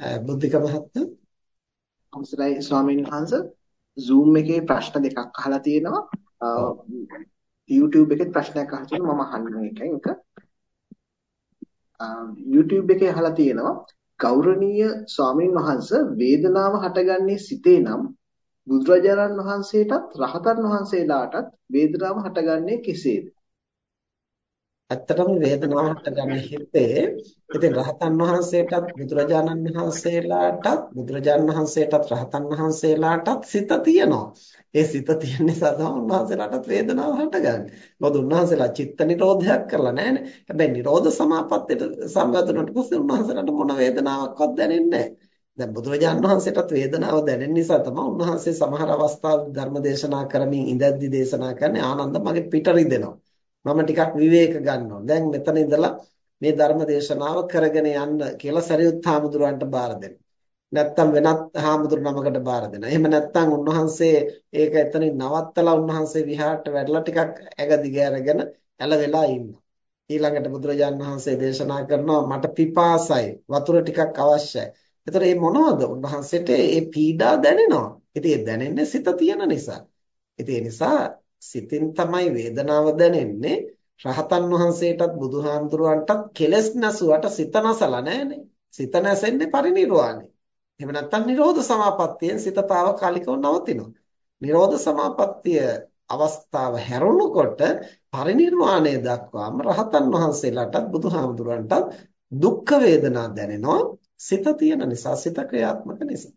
බුද්ධික මහත්මයා අවසරයි ස්වාමීන් වහන්ස. Zoom එකේ ප්‍රශ්න දෙකක් අහලා තියෙනවා. YouTube එකේ ප්‍රශ්නයක් අහලා තියෙනවා. මම අහන්න එකයි එක YouTube එකේ අහලා තියෙනවා. ගෞරවනීය ස්වාමීන් වහන්ස වේදනාව හටගන්නේ සිතේ නම් බුදුරජාණන් වහන්සේටත් රහතන් වහන්සේලාටත් වේදනාව හටගන්නේ කෙසේද? ඇත්තටම වේදනාව හටගන්නේ හිතේ. ඉතින් රහතන් වහන්සේටත් බුදුරජාණන් වහන්සේලාටත් බුදුරජාණන් වහන්සේටත් රහතන් වහන්සේලාටත් සිත තියෙනවා. ඒ සිත තියෙන නිසා තමයි උන්වහන්සේලාටත් වේදනාව හටගන්නේ. මොකද උන්වහන්සේලා චිත්ත නිරෝධයක් කරලා නැහැනේ. හැබැයි නිරෝධ සමාපත්තියට සම්බන්ධ වුණාට පස්සේ උන්වහන්සේලාට මොන වේදනාවක්වත් දැනෙන්නේ නැහැ. දැන් බුදුරජාණන් වහන්සේටත් වේදනාව දැනෙන නිසා තමයි උන්වහන්සේ සමහර අවස්ථාවල ධර්ම දේශනා කරමින් ඉඳද්දි දේශනා කරන්නේ ආනන්ද මගේ පිට රිදෙනවා. මම ටිකක් විවේක ගන්නවා. දැන් මෙතන ඉඳලා මේ ධර්ම දේශනාව කරගෙන යන්න කියලා සරියුත් හාමුදුරුවන්ට බාර දෙනවා. නැත්තම් වෙනත් හාමුදුරු නමකට බාර දෙනවා. එහෙම නැත්තම් උන්වහන්සේ ඒක එතනින් නවත්තලා උන්වහන්සේ විහාරට වැඩලා ටිකක් ඇග දිග අරගෙන ඇල වෙලා ඉන්නවා. ඊළඟට බුදුරජාණන් වහන්සේ දේශනා කරනවා මට පිපාසයි වතුර ටිකක් අවශ්‍යයි. එතකොට මේ මොනවද? උන්වහන්සේට මේ පීඩා දැනෙනවා. ඉතින් ඒ දැනෙන්නේ සිත තියෙන නිසා. ඉතින් ඒ නිසා සිතින් තමයි වේදනාව දැනෙන්නේ. රහතන් වහන්සේටත් බුදුහාමුදුරුවන්ටත් කෙලස් නැසුවට සිත නැසලා නැහනේ. සිත නැසෙන්නේ පරිණිරවාණය. එහෙම නැත්නම් නිරෝධ සමාපත්තියෙන් සිත తాවකාලිකව නවතිනවා. නිරෝධ සමාපත්තිය අවස්ථාව හැරුණකොට පරිණිරවාණය දක්වාම රහතන් වහන්සේලාටත් බුදුහාමුදුරන්ටත් දුක්ඛ වේදනා දැනෙනවා සිත තියෙන නිසා සිත ක්‍රියාත්මක නිසා